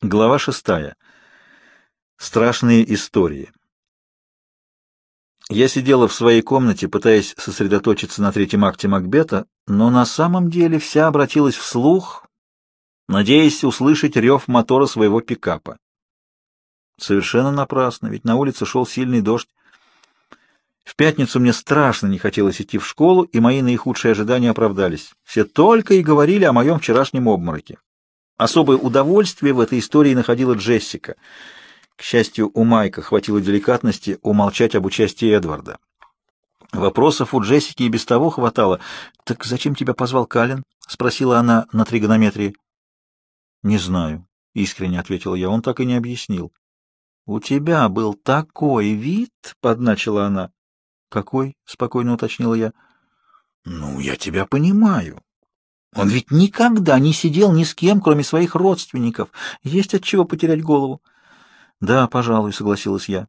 Глава шестая. Страшные истории. Я сидела в своей комнате, пытаясь сосредоточиться на третьем акте Макбета, но на самом деле вся обратилась вслух, надеясь услышать рев мотора своего пикапа. Совершенно напрасно, ведь на улице шел сильный дождь. В пятницу мне страшно не хотелось идти в школу, и мои наихудшие ожидания оправдались. Все только и говорили о моем вчерашнем обмороке. Особое удовольствие в этой истории находила Джессика. К счастью, у Майка хватило деликатности умолчать об участии Эдварда. Вопросов у Джессики и без того хватало. «Так зачем тебя позвал Калин?» — спросила она на тригонометрии. «Не знаю», — искренне ответила я. «Он так и не объяснил». «У тебя был такой вид?» — подначила она. «Какой?» — спокойно уточнила я. «Ну, я тебя понимаю. Он ведь никогда не сидел ни с кем, кроме своих родственников. Есть от чего потерять голову. Да, пожалуй, согласилась я.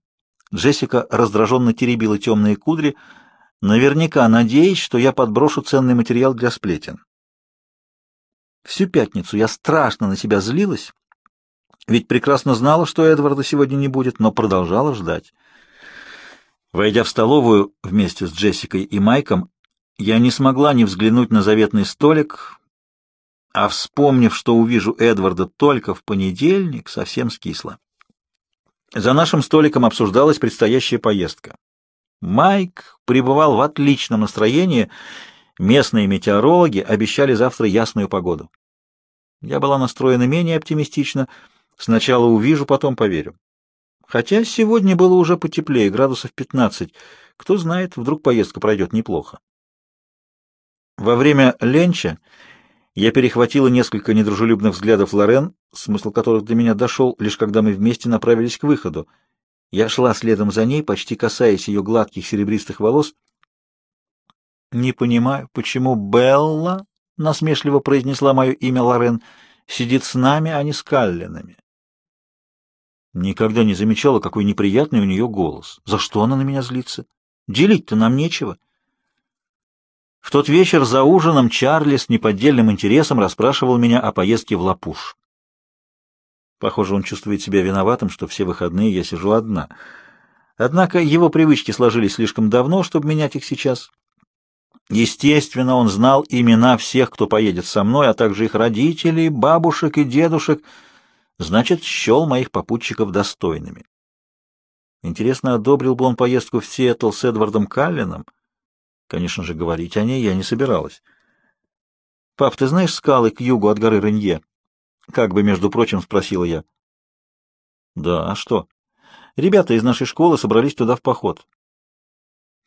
Джессика раздраженно теребила темные кудри, наверняка надеясь, что я подброшу ценный материал для сплетен. Всю пятницу я страшно на себя злилась, ведь прекрасно знала, что Эдварда сегодня не будет, но продолжала ждать. Войдя в столовую вместе с Джессикой и Майком, я не смогла не взглянуть на заветный столик, а, вспомнив, что увижу Эдварда только в понедельник, совсем скисла. За нашим столиком обсуждалась предстоящая поездка. Майк пребывал в отличном настроении, местные метеорологи обещали завтра ясную погоду. Я была настроена менее оптимистично, сначала увижу, потом поверю. Хотя сегодня было уже потеплее, градусов 15. Кто знает, вдруг поездка пройдет неплохо. Во время ленча я перехватила несколько недружелюбных взглядов Лорен, смысл которых до меня дошел, лишь когда мы вместе направились к выходу. Я шла следом за ней, почти касаясь ее гладких серебристых волос. «Не понимаю, почему Белла, — насмешливо произнесла мое имя Лорен, — сидит с нами, а не с Каллинами?» Никогда не замечала, какой неприятный у нее голос. За что она на меня злится? Делить-то нам нечего. В тот вечер за ужином Чарли с неподдельным интересом расспрашивал меня о поездке в Лапуш. Похоже, он чувствует себя виноватым, что все выходные я сижу одна. Однако его привычки сложились слишком давно, чтобы менять их сейчас. Естественно, он знал имена всех, кто поедет со мной, а также их родителей, бабушек и дедушек, значит, счел моих попутчиков достойными. Интересно, одобрил бы он поездку в Сиэтл с Эдвардом Каллином? Конечно же, говорить о ней я не собиралась. «Пап, ты знаешь скалы к югу от горы Ренье?» Как бы, между прочим, спросила я. «Да, а что?» «Ребята из нашей школы собрались туда в поход».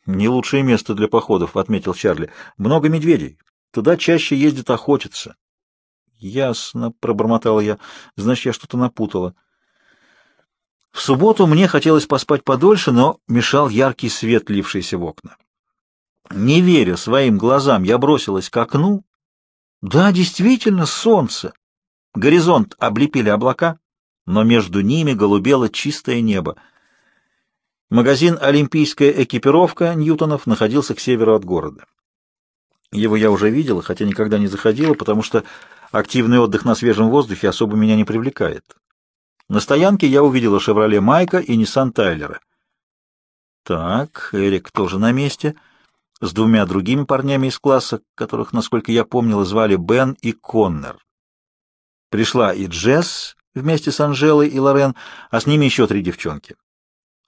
«Не лучшее место для походов», — отметил Чарли. «Много медведей. Туда чаще ездят охотиться». «Ясно», — пробормотала я. «Значит, я что-то напутала». В субботу мне хотелось поспать подольше, но мешал яркий свет, лившийся в окна. Не веря своим глазам, я бросилась к окну. Да, действительно, солнце. Горизонт облепили облака, но между ними голубело чистое небо. Магазин «Олимпийская экипировка» Ньютонов находился к северу от города. Его я уже видела, хотя никогда не заходила, потому что активный отдых на свежем воздухе особо меня не привлекает. На стоянке я увидела «Шевроле Майка» и «Ниссан Тайлера». Так, Эрик тоже на месте — с двумя другими парнями из класса, которых, насколько я помнила, звали Бен и Коннор. Пришла и Джесс вместе с Анжелой и Лорен, а с ними еще три девчонки.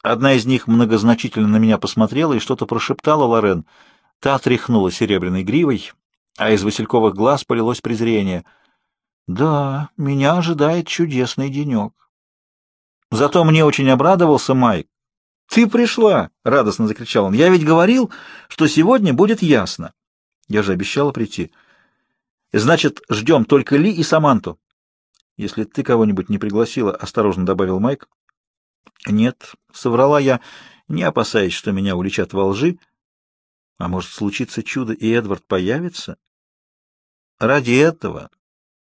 Одна из них многозначительно на меня посмотрела и что-то прошептала Лорен. Та тряхнула серебряной гривой, а из васильковых глаз полилось презрение. «Да, меня ожидает чудесный денек». Зато мне очень обрадовался Майк. «Ты пришла!» — радостно закричал он. «Я ведь говорил, что сегодня будет ясно». Я же обещала прийти. «Значит, ждем только Ли и Саманту». «Если ты кого-нибудь не пригласила», — осторожно добавил Майк. «Нет», — соврала я, не опасаясь, что меня уличат во лжи. «А может, случится чудо, и Эдвард появится?» Ради этого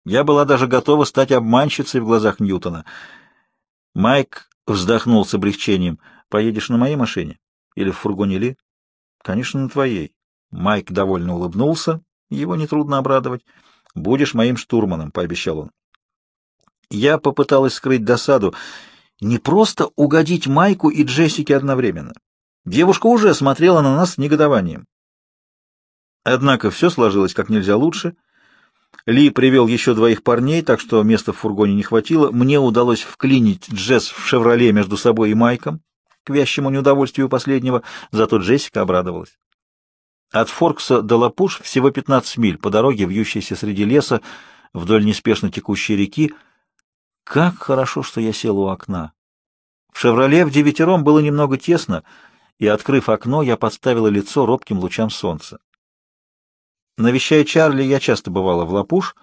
я была даже готова стать обманщицей в глазах Ньютона. Майк вздохнул с облегчением — Поедешь на моей машине? Или в фургоне Ли? Конечно, на твоей. Майк довольно улыбнулся. Его нетрудно обрадовать. Будешь моим штурманом, пообещал он. Я попыталась скрыть досаду. Не просто угодить Майку и Джессике одновременно. Девушка уже смотрела на нас с негодованием. Однако все сложилось как нельзя лучше. Ли привел еще двоих парней, так что места в фургоне не хватило. Мне удалось вклинить Джесс в «Шевроле» между собой и Майком, к вящему неудовольствию последнего, зато Джессика обрадовалась. От Форкса до Лапуш всего 15 миль по дороге, вьющейся среди леса, вдоль неспешно текущей реки. Как хорошо, что я сел у окна. В «Шевроле» в девятером было немного тесно, и, открыв окно, я подставила лицо робким лучам солнца. Навещая Чарли, я часто бывала в Лапуш,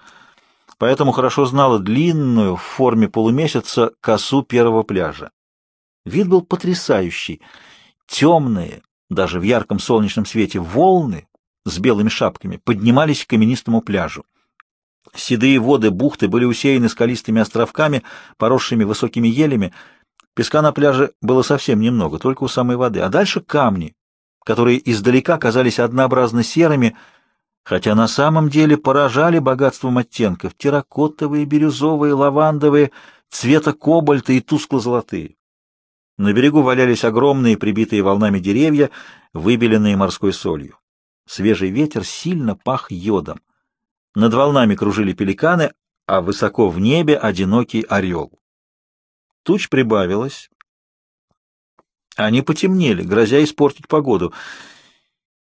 поэтому хорошо знала длинную в форме полумесяца косу первого пляжа. Вид был потрясающий. Темные, даже в ярком солнечном свете, волны с белыми шапками поднимались к каменистому пляжу. Седые воды бухты были усеяны скалистыми островками, поросшими высокими елями. Песка на пляже было совсем немного, только у самой воды, а дальше камни, которые издалека казались однообразно серыми, хотя на самом деле поражали богатством оттенков — терракотовые, бирюзовые, лавандовые, цвета кобальта и тускло-золотые. На берегу валялись огромные, прибитые волнами деревья, выбеленные морской солью. Свежий ветер сильно пах йодом. Над волнами кружили пеликаны, а высоко в небе одинокий орел. Туч прибавилось. Они потемнели, грозя испортить погоду —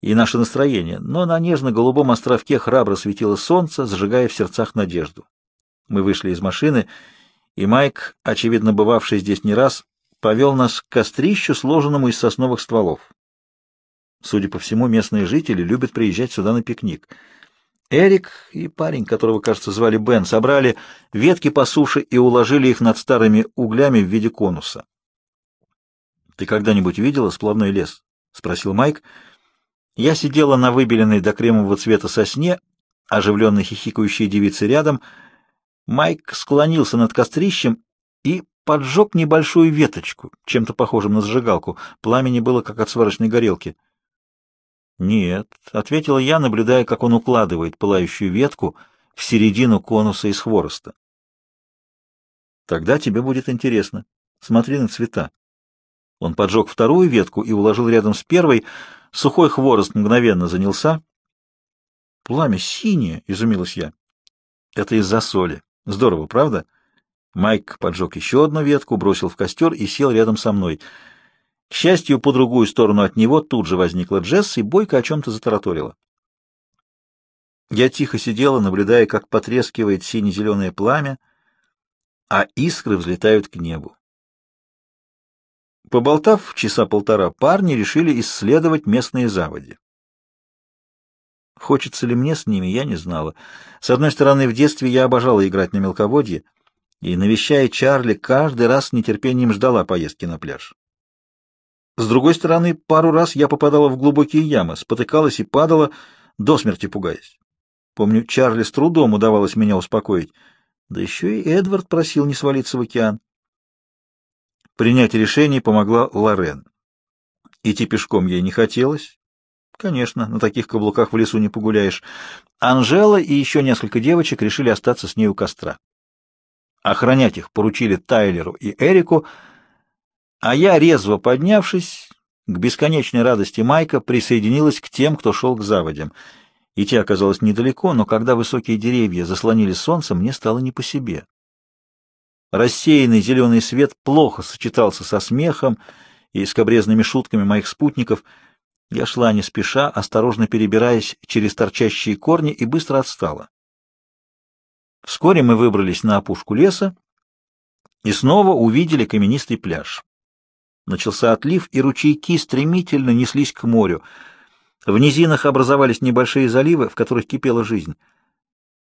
и наше настроение, но на нежно-голубом островке храбро светило солнце, зажигая в сердцах надежду. Мы вышли из машины, и Майк, очевидно бывавший здесь не раз, повел нас к кострищу, сложенному из сосновых стволов. Судя по всему, местные жители любят приезжать сюда на пикник. Эрик и парень, которого, кажется, звали Бен, собрали ветки по суше и уложили их над старыми углями в виде конуса. — Ты когда-нибудь видела сплавной лес? — спросил Майк. — я сидела на выбеленной до кремового цвета сосне, оживленно хихикающие девицы рядом. Майк склонился над кострищем и поджег небольшую веточку, чем-то похожим на зажигалку. Пламени было, как от сварочной горелки. «Нет», — ответила я, наблюдая, как он укладывает пылающую ветку в середину конуса из хвороста. «Тогда тебе будет интересно. Смотри на цвета». Он поджег вторую ветку и уложил рядом с первой — Сухой хворост мгновенно занялся. «Пламя синее!» — изумилась я. «Это из-за соли. Здорово, правда?» Майк поджег еще одну ветку, бросил в костер и сел рядом со мной. К счастью, по другую сторону от него тут же возникла Джесс и бойко о чем-то затараторила. Я тихо сидела, наблюдая, как потрескивает сине-зеленое пламя, а искры взлетают к небу. Поболтав часа полтора, парни решили исследовать местные заводи. Хочется ли мне с ними, я не знала. С одной стороны, в детстве я обожала играть на мелководье, и, навещая Чарли, каждый раз с нетерпением ждала поездки на пляж. С другой стороны, пару раз я попадала в глубокие ямы, спотыкалась и падала, до смерти пугаясь. Помню, Чарли с трудом удавалось меня успокоить. Да еще и Эдвард просил не свалиться в океан. Принять решение помогла Лорен. Идти пешком ей не хотелось. Конечно, на таких каблуках в лесу не погуляешь. Анжела и еще несколько девочек решили остаться с ней у костра. Охранять их поручили Тайлеру и Эрику, а я, резво поднявшись, к бесконечной радости Майка, присоединилась к тем, кто шел к заводям. Идти оказалось недалеко, но когда высокие деревья заслонили солнце, мне стало не по себе. Рассеянный зеленый свет плохо сочетался со смехом и скобрезными шутками моих спутников. Я шла не спеша, осторожно перебираясь через торчащие корни, и быстро отстала. Вскоре мы выбрались на опушку леса и снова увидели каменистый пляж. Начался отлив, и ручейки стремительно неслись к морю. В низинах образовались небольшие заливы, в которых кипела жизнь.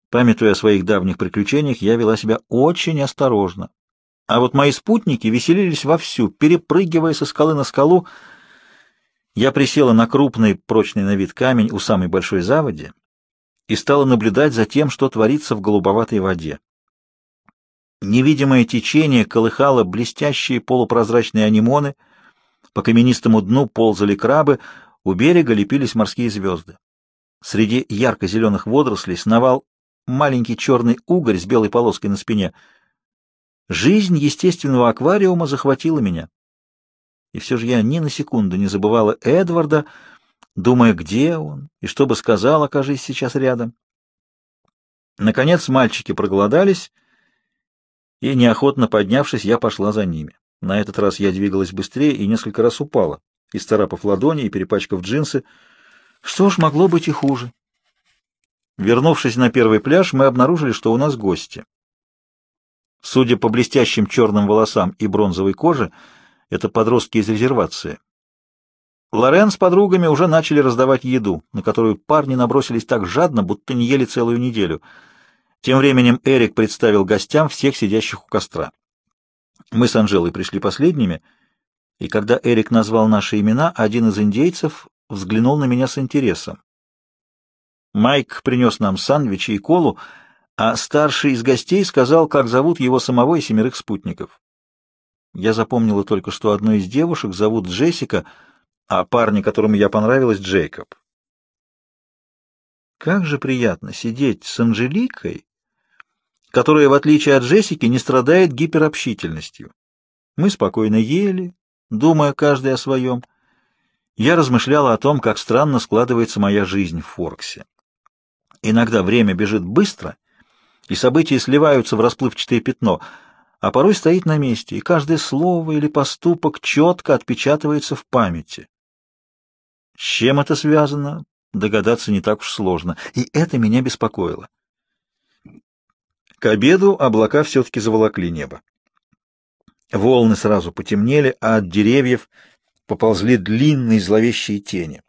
Памятуя о своих давних приключениях, я вела себя очень осторожно. А вот мои спутники веселились вовсю, перепрыгивая со скалы на скалу. Я присела на крупный, прочный на вид камень у самой большой заводи и стала наблюдать за тем, что творится в голубоватой воде. Невидимое течение колыхало блестящие полупрозрачные анимоны, по каменистому дну ползали крабы, у берега лепились морские звезды. Среди ярко-зеленых водорослей сновал маленький черный угорь с белой полоской на спине. Жизнь естественного аквариума захватила меня. И все же я ни на секунду не забывала Эдварда, думая, где он и что бы сказал, окажись сейчас рядом. Наконец мальчики проголодались, и, неохотно поднявшись, я пошла за ними. На этот раз я двигалась быстрее и несколько раз упала, исцарапав ладони и перепачкав джинсы. Что ж, могло быть и хуже. Вернувшись на первый пляж, мы обнаружили, что у нас гости. Судя по блестящим черным волосам и бронзовой коже, это подростки из резервации. Лорен с подругами уже начали раздавать еду, на которую парни набросились так жадно, будто не ели целую неделю. Тем временем Эрик представил гостям всех сидящих у костра. Мы с Анжелой пришли последними, и когда Эрик назвал наши имена, один из индейцев взглянул на меня с интересом. Майк принес нам сандвичи и колу, а старший из гостей сказал, как зовут его самого и семерых спутников. Я запомнила только, что одну из девушек зовут Джессика, а парня, которому я понравилась, Джейкоб. Как же приятно сидеть с Анжеликой, которая, в отличие от Джессики, не страдает гиперобщительностью. Мы спокойно ели, думая каждый о своем. Я размышляла о том, как странно складывается моя жизнь в Форксе. Иногда время бежит быстро, и события сливаются в расплывчатое пятно, а порой стоит на месте, и каждое слово или поступок четко отпечатывается в памяти. С чем это связано, догадаться не так уж сложно, и это меня беспокоило. К обеду облака все-таки заволокли небо. Волны сразу потемнели, а от деревьев поползли длинные зловещие тени.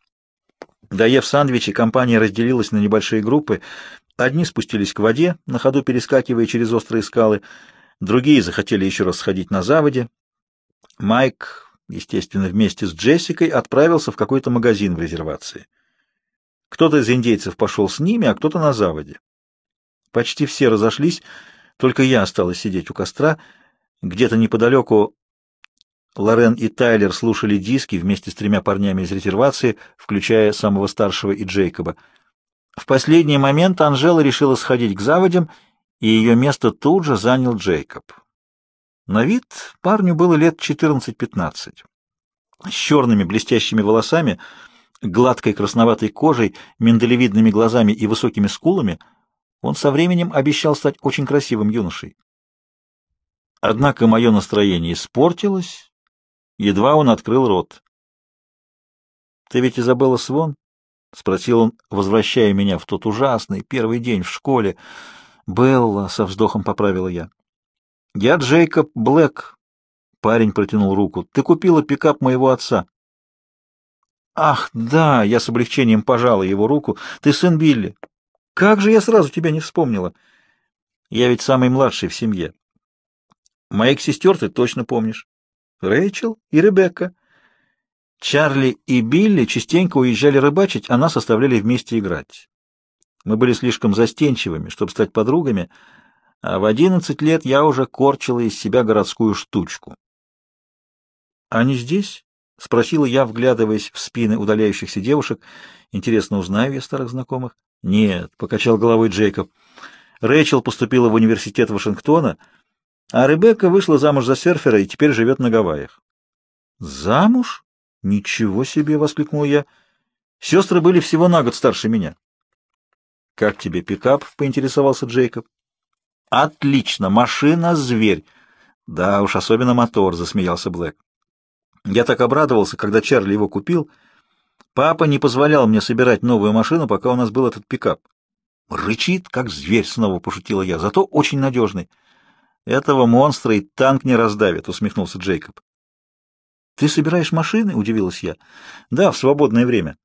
Доев сандвичи, компания разделилась на небольшие группы. Одни спустились к воде, на ходу перескакивая через острые скалы, другие захотели еще раз сходить на заводе. Майк, естественно, вместе с Джессикой отправился в какой-то магазин в резервации. Кто-то из индейцев пошел с ними, а кто-то на заводе. Почти все разошлись, только я осталась сидеть у костра. Где-то неподалеку Лорен и Тайлер слушали диски вместе с тремя парнями из резервации, включая самого старшего и Джейкоба. В последний момент Анжела решила сходить к заводям, и ее место тут же занял Джейкоб. На вид парню было лет 14-15. С черными блестящими волосами, гладкой красноватой кожей, миндалевидными глазами и высокими скулами он со временем обещал стать очень красивым юношей. Однако мое настроение испортилось, Едва он открыл рот. «Ты ведь Изабелла Свон?» — спросил он, возвращая меня в тот ужасный первый день в школе. «Белла», — со вздохом поправила я. «Я Джейкоб Блэк», — парень протянул руку. «Ты купила пикап моего отца». «Ах, да!» — я с облегчением пожала его руку. «Ты сын Билли. Как же я сразу тебя не вспомнила? Я ведь самый младший в семье. Моих сестер ты точно помнишь. Рэйчел и Ребекка. Чарли и Билли частенько уезжали рыбачить, а нас оставляли вместе играть. Мы были слишком застенчивыми, чтобы стать подругами, а в одиннадцать лет я уже корчила из себя городскую штучку. «Они здесь?» — спросила я, вглядываясь в спины удаляющихся девушек. «Интересно, узнаю я старых знакомых?» «Нет», — покачал головой Джейкоб. «Рэйчел поступила в университет Вашингтона», — а Ребекка вышла замуж за серфера и теперь живет на Гавайях. «Замуж? Ничего себе!» — воскликнул я. «Сестры были всего на год старше меня». «Как тебе пикап?» — поинтересовался Джейкоб. «Отлично! Машина-зверь!» «Да уж, особенно мотор», — засмеялся Блэк. «Я так обрадовался, когда Чарли его купил. Папа не позволял мне собирать новую машину, пока у нас был этот пикап». «Рычит, как зверь», — снова пошутила я, — «зато очень надежный». Этого монстра и танк не раздавит, усмехнулся Джейкоб. Ты собираешь машины? удивилась я. Да, в свободное время.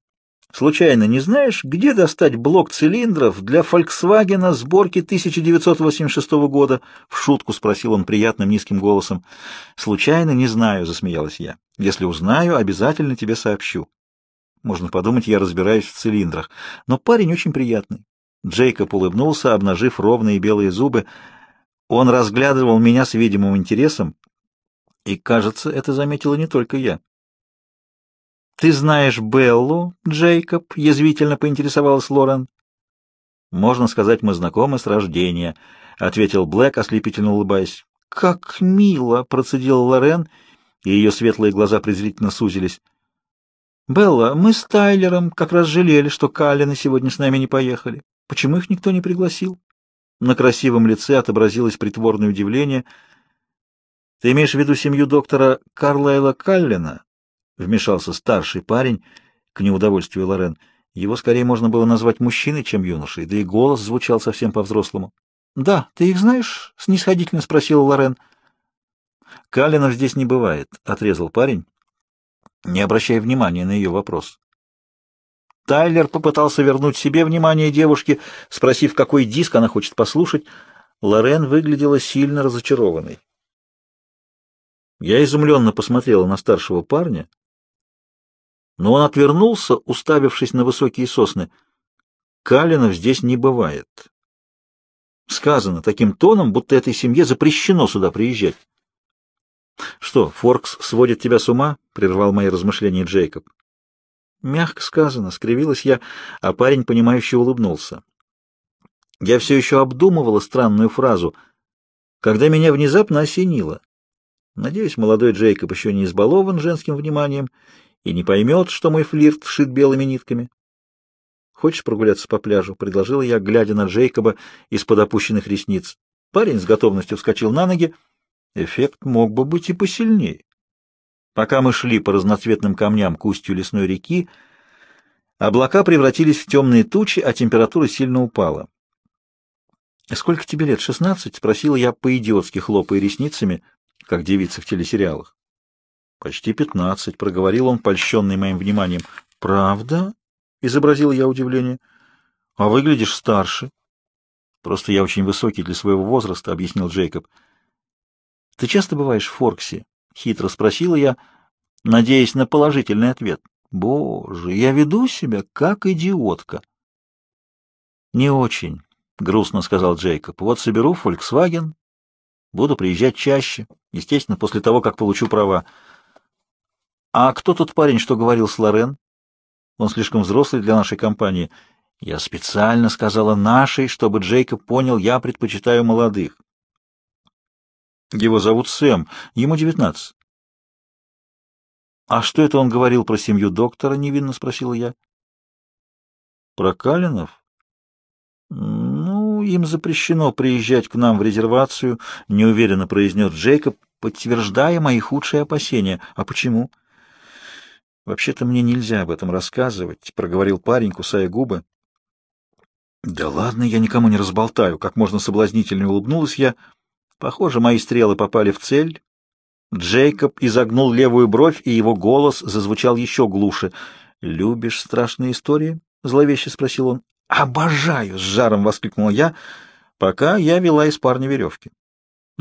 Случайно не знаешь, где достать блок цилиндров для Volkswagen сборки 1986 года? В шутку спросил он приятным низким голосом. Случайно не знаю, засмеялась я. Если узнаю, обязательно тебе сообщу. Можно подумать, я разбираюсь в цилиндрах. Но парень очень приятный. Джейкоб улыбнулся, обнажив ровные белые зубы. Он разглядывал меня с видимым интересом, и, кажется, это заметила не только я. «Ты знаешь Беллу, Джейкоб?» — язвительно поинтересовалась Лорен. «Можно сказать, мы знакомы с рождения», — ответил Блэк, ослепительно улыбаясь. как мило!» — процедила Лорен, и ее светлые глаза презрительно сузились. «Белла, мы с Тайлером как раз жалели, что Каллины сегодня с нами не поехали. Почему их никто не пригласил?» На красивом лице отобразилось притворное удивление. «Ты имеешь в виду семью доктора Карлайла Каллина?» — вмешался старший парень к неудовольствию Лорен. Его скорее можно было назвать мужчиной, чем юношей, да и голос звучал совсем по-взрослому. «Да, ты их знаешь?» — снисходительно спросила Лорен. «Калинов здесь не бывает», — отрезал парень, не обращая внимания на ее вопрос. Тайлер попытался вернуть себе внимание девушки, спросив, какой диск она хочет послушать. Лорен выглядела сильно разочарованной. Я изумленно посмотрела на старшего парня, но он отвернулся, уставившись на высокие сосны. Калинов здесь не бывает. Сказано таким тоном, будто этой семье запрещено сюда приезжать. — Что, Форкс сводит тебя с ума? — прервал мои размышления Джейкоб. Мягко сказано, скривилась я, а парень, понимающе улыбнулся. Я все еще обдумывала странную фразу, когда меня внезапно осенило. Надеюсь, молодой Джейкоб еще не избалован женским вниманием и не поймет, что мой флирт шит белыми нитками. «Хочешь прогуляться по пляжу?» — предложила я, глядя на Джейкоба из-под опущенных ресниц. Парень с готовностью вскочил на ноги. Эффект мог бы быть и посильнее. Пока мы шли по разноцветным камням к устью лесной реки, облака превратились в темные тучи, а температура сильно упала. «Сколько тебе лет? Шестнадцать?» — спросила я по-идиотски, хлопая ресницами, как девица в телесериалах. «Почти пятнадцать», — проговорил он, польщенный моим вниманием. «Правда?» — изобразил я удивление. — А выглядишь старше. — Просто я очень высокий для своего возраста, — объяснил Джейкоб. — Ты часто бываешь в Форксе? — хитро спросила я, надеясь на положительный ответ. — Боже, я веду себя как идиотка. — Не очень, — грустно сказал Джейкоб. — Вот соберу Volkswagen, буду приезжать чаще, естественно, после того, как получу права. — А кто тот парень, что говорил с Лорен? Он слишком взрослый для нашей компании. Я специально сказала «нашей», чтобы Джейкоб понял, я предпочитаю молодых. Его зовут Сэм, ему девятнадцать. «А что это он говорил про семью доктора?» — невинно спросила я. «Про Калинов?» «Ну, им запрещено приезжать к нам в резервацию», — неуверенно произнес Джейкоб, подтверждая мои худшие опасения. «А почему?» «Вообще-то мне нельзя об этом рассказывать», — проговорил парень, кусая губы. «Да ладно, я никому не разболтаю», — как можно соблазнительнее улыбнулась я. Похоже, мои стрелы попали в цель. Джейкоб изогнул левую бровь, и его голос зазвучал еще глуше. «Любишь страшные истории?» — зловеще спросил он. «Обожаю!» — с жаром воскликнула я, пока я вела из парня веревки.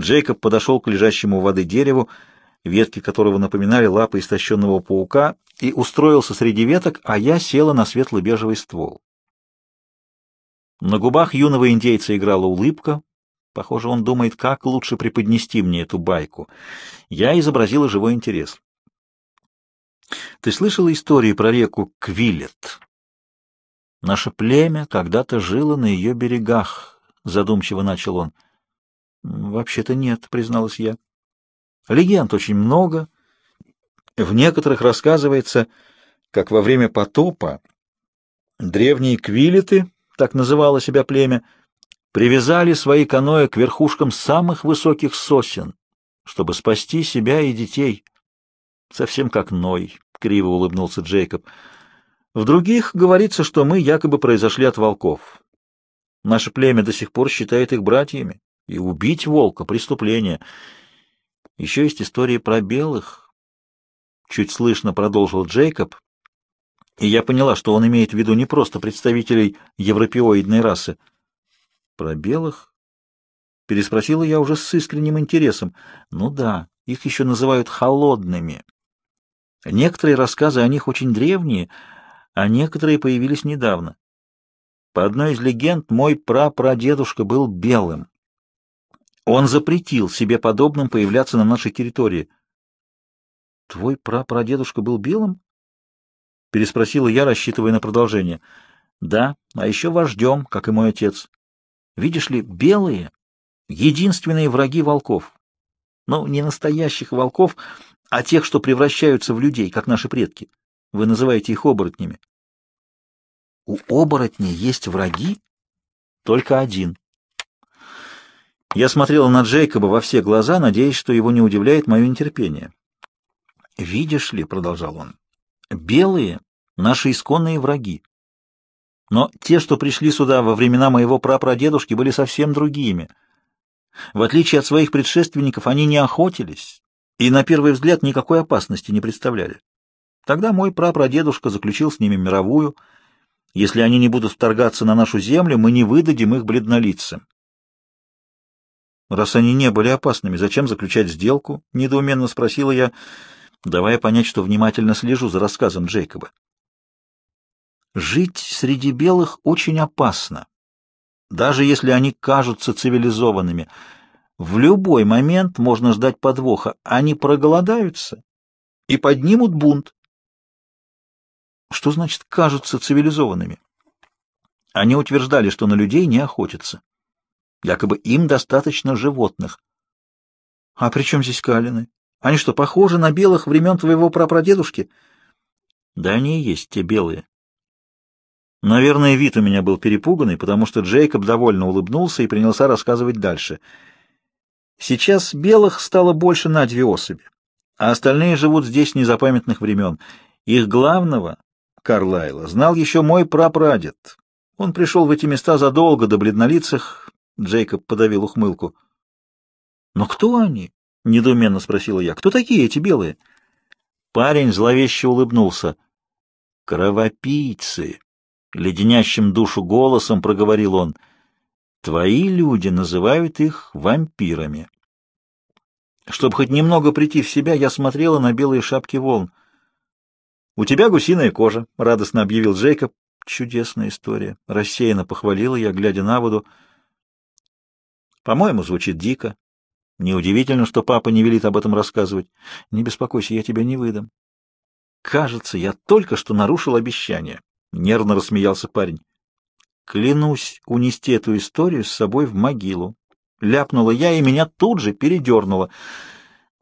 Джейкоб подошел к лежащему у воды дереву, ветки которого напоминали лапы истощенного паука, и устроился среди веток, а я села на светло-бежевый ствол. На губах юного индейца играла улыбка. Похоже, он думает, как лучше преподнести мне эту байку. Я изобразила живой интерес. Ты слышала истории про реку Квиллет? Наше племя когда-то жило на ее берегах, задумчиво начал он. Вообще-то нет, призналась я. Легенд очень много, в некоторых рассказывается, как во время потопа древние квилеты, так называло себя племя, привязали свои каноэ к верхушкам самых высоких сосен, чтобы спасти себя и детей. Совсем как Ной, — криво улыбнулся Джейкоб. В других говорится, что мы якобы произошли от волков. Наше племя до сих пор считает их братьями, и убить волка — преступление. Еще есть истории про белых, чуть слышно продолжил Джейкоб, и я поняла, что он имеет в виду не просто представителей европеоидной расы. Про белых? Переспросила я уже с искренним интересом. Ну да, их еще называют холодными. Некоторые рассказы о них очень древние, а некоторые появились недавно. По одной из легенд, мой прапрадедушка был белым. Он запретил себе подобным появляться на нашей территории. Твой прапрадедушка был белым? Переспросила я, рассчитывая на продолжение. Да, а еще вождем, как и мой отец. Видишь ли, белые — единственные враги волков. Ну, не настоящих волков, а тех, что превращаются в людей, как наши предки. Вы называете их оборотнями. У оборотней есть враги? Только один. Я смотрела на Джейкоба во все глаза, надеясь, что его не удивляет мое нетерпение. «Видишь ли», — продолжал он, — «белые — наши исконные враги. Но те, что пришли сюда во времена моего прапрадедушки, были совсем другими. В отличие от своих предшественников, они не охотились и, на первый взгляд, никакой опасности не представляли. Тогда мой прапрадедушка заключил с ними мировую. Если они не будут вторгаться на нашу землю, мы не выдадим их бледнолицам. «Раз они не были опасными, зачем заключать сделку?» — недоуменно спросила я, давая понять, что внимательно слежу за рассказом Джейкоба. «Жить среди белых очень опасно, даже если они кажутся цивилизованными. В любой момент можно ждать подвоха. Они проголодаются и поднимут бунт. Что значит «кажутся цивилизованными»? Они утверждали, что на людей не охотятся. Якобы им достаточно животных. А при чем здесь калины? Они что, похожи на белых времен твоего прапрадедушки? Да они и есть те белые. Наверное, вид у меня был перепуганный, потому что Джейкоб довольно улыбнулся и принялся рассказывать дальше. Сейчас белых стало больше на две особи, а остальные живут здесь незапамятных времен. Их главного, Карлайла, знал еще мой прапрадед. Он пришел в эти места задолго до бледнолицых, Джейкоб подавил ухмылку. «Но кто они?» — недоуменно спросила я. «Кто такие эти белые?» Парень зловеще улыбнулся. «Кровопийцы!» — леденящим душу голосом проговорил он. «Твои люди называют их вампирами». Чтобы хоть немного прийти в себя, я смотрела на белые шапки волн. «У тебя гусиная кожа», — радостно объявил Джейкоб. «Чудесная история», — рассеянно похвалила я, глядя на воду. По-моему, звучит дико. Неудивительно, что папа не велит об этом рассказывать. Не беспокойся, я тебя не выдам. Кажется, я только что нарушил обещание. Нервно рассмеялся парень. Клянусь унести эту историю с собой в могилу. Ляпнула я, и меня тут же передернуло.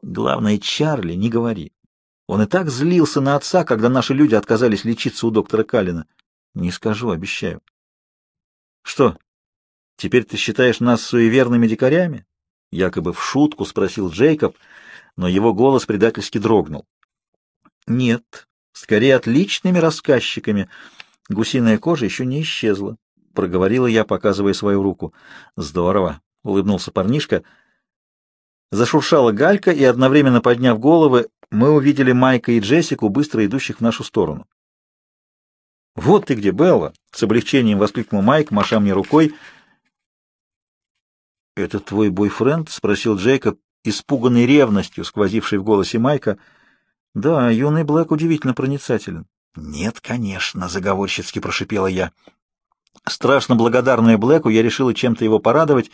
Главное, Чарли, не говори. Он и так злился на отца, когда наши люди отказались лечиться у доктора Калина. Не скажу, обещаю. Что, Теперь ты считаешь нас суеверными дикарями? Якобы в шутку спросил Джейкоб, но его голос предательски дрогнул. Нет, скорее отличными рассказчиками. Гусиная кожа еще не исчезла, проговорила я, показывая свою руку. Здорово, улыбнулся парнишка. Зашуршала галька, и одновременно подняв головы, мы увидели Майка и Джессику, быстро идущих в нашу сторону. «Вот ты где, Белла!» — с облегчением воскликнул Майк, маша мне рукой — «Это твой бойфренд?» — спросил Джейкоб, испуганный ревностью, сквозившей в голосе Майка. «Да, юный Блэк удивительно проницателен». «Нет, конечно», — заговорщицки прошипела я. Страшно благодарная Блэку, я решила чем-то его порадовать,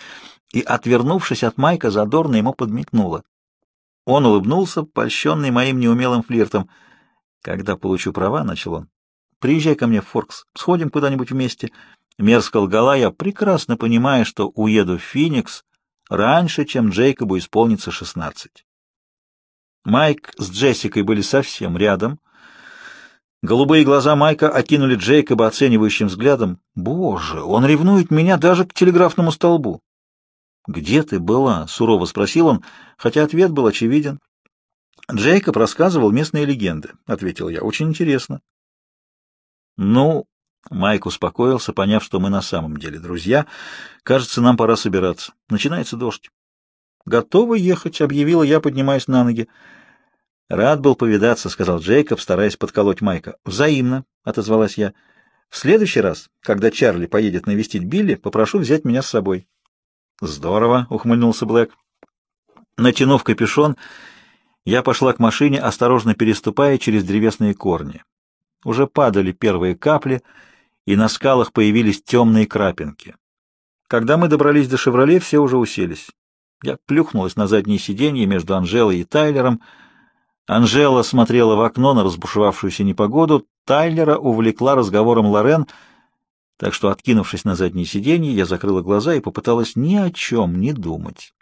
и, отвернувшись от Майка, задорно ему подмигнула. Он улыбнулся, польщенный моим неумелым флиртом. «Когда получу права», — начал он, — «приезжай ко мне в Форкс, сходим куда-нибудь вместе». Мерзко лгала я, прекрасно понимая, что уеду в Феникс раньше, чем Джейкобу исполнится шестнадцать. Майк с Джессикой были совсем рядом. Голубые глаза Майка окинули Джейкоба оценивающим взглядом. «Боже, он ревнует меня даже к телеграфному столбу!» «Где ты была?» — сурово спросил он, хотя ответ был очевиден. «Джейкоб рассказывал местные легенды», — ответил я. «Очень интересно». «Ну, Майк успокоился, поняв, что мы на самом деле друзья. Кажется, нам пора собираться. Начинается дождь. «Готова ехать», — объявила я, поднимаясь на ноги. «Рад был повидаться», — сказал Джейкоб, стараясь подколоть Майка. «Взаимно», — отозвалась я. «В следующий раз, когда Чарли поедет навестить Билли, попрошу взять меня с собой». «Здорово», — ухмыльнулся Блэк. Натянув капюшон, я пошла к машине, осторожно переступая через древесные корни. Уже падали первые капли — и на скалах появились темные крапинки. Когда мы добрались до «Шевроле», все уже уселись. Я плюхнулась на заднее сиденье между Анжелой и Тайлером. Анжела смотрела в окно на разбушевавшуюся непогоду, Тайлера увлекла разговором Лорен, так что, откинувшись на заднее сиденье, я закрыла глаза и попыталась ни о чем не думать.